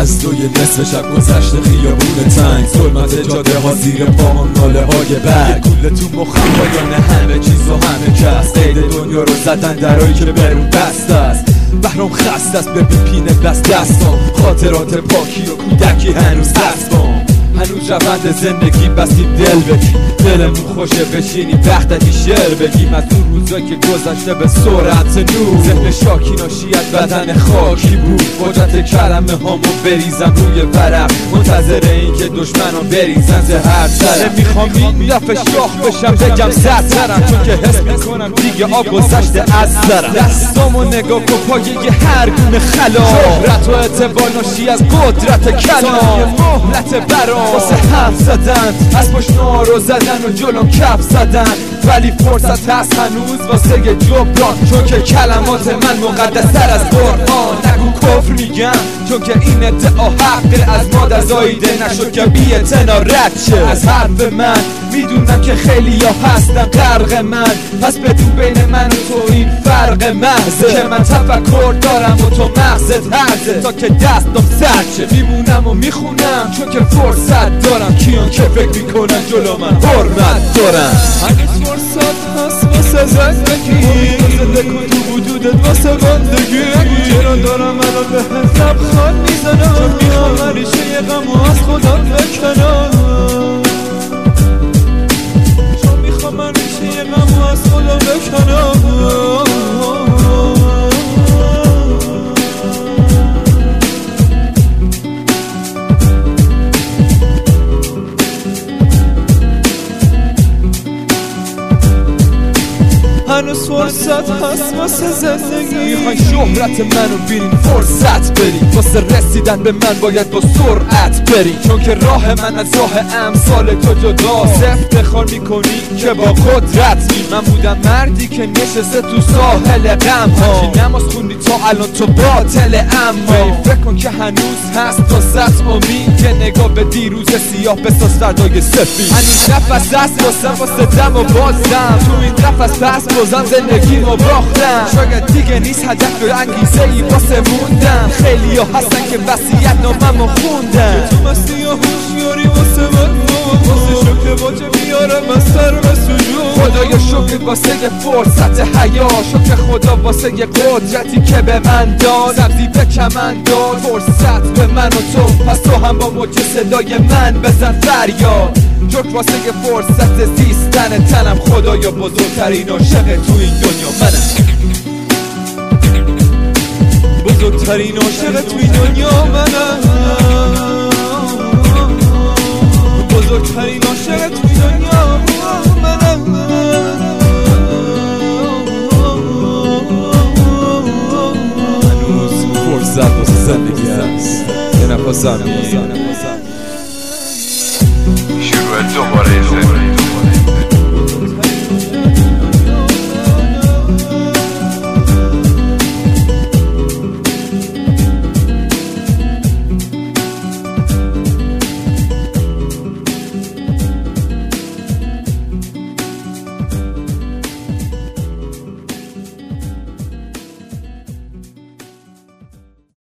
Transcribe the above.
از توی نصف شب گذشته خیابون تنگ. ظلمت جاده ها زیر پاهم ناله های برگ کوله تو مخم پایان همه چیز و همه کس. قید دنیا رو زدن درایی که برون بست است. بهرام خست است به پینه بست دستم خاطرات پاکی و کودکی هنوز هست. هنوز روند زندگی بسیم دل بگی دلمون خوشه بشینی وقتکی شعر بگیم از اون روزا که گذشته به سرعت نور. ذهن شاکی ناشی بدن خاکی بود. قدرت کلمه هامو بریزم روی ورق. منتظر این که دشمنان بریزن هر سره می‌خوام این دفعه شاخ بشم بگم زدترم چون که حس می‌کنم دیگه آب گذشته از سرم دستامو نگاه کن پایه هر گونه خلا. شهرت و اعتبار ناشی از قدرت کلام مهلت برام واسه حرف زدن از پشت رو زدن و جلوم کف زدن. ولی فرصت هست هنوز واسه جبران. چون که کلمات من مقدستر از قرآن. نگو کفر میگم چون که این ادعا حق از مادر زایده نشد که بی رد شه. از حرف من می‌دونم که خیلی یا هستن غرق من. پس بدون بین من و تو این فرق محضه. که من تفکر دارم و تو مغزت هرزه تا که دستم سرد شه. میمونم و می‌خونم. چون که فرصت دارم. کیان که فکر می‌کنن جلو من حرمت دارم. هنوز فرصت هست واسه زندگی زنده کن تو وجودت واسه بندگی. چرا دارم الان به لبخان می‌زنم؟ چون می‌خوام هریشه یه غم از خدا بکنم. هنوز فرصت هست واسه زندگی. می‌خوای شهرت منو بیرین فرصت بری. واسه رسیدن به من باید با سرعت بری. چون که راه من از راه امثال تو جدا. افتخار می‌کنی که با قدرت می من بودم مردی که نشسته تو ساحل غم ها. نماز خوندی تا الان تو باطل اما فکر کن که هنوز هست تا ست امید که نگاه به دیروز سیاه بساز فردای سفید. هنوز نفس هست واسه واسه دم و بازم تو این نفس پس بازم زندگی ما باختم شاید دیگه نیست هدف و انگیزه ای واسه موندم خیلی ها هستن که وسیعت نامم و خوندم تو مستی و هوشیاری واسه من؟ واسه شکر باجه بیارم از سر به سجود؟ خدایا شکر واسه یه فرصت حیا. شکر خدا واسه یه قدرتی که به من داد. سبزی به کمن داد. فرصت به من و تو. پس تو هم با موج صدای من بزن فریاد. شکر واسه یه فرصت زیستن تنم خدایا بزرگترین عاشق تو این دنیا. منم. بزرگترین عاشق توی دنیا. منم. بزرگترین عاشق توی دنیا. منم. هنوز فرصت واسه زندگی هست یه نفس زمین. muerto por ese.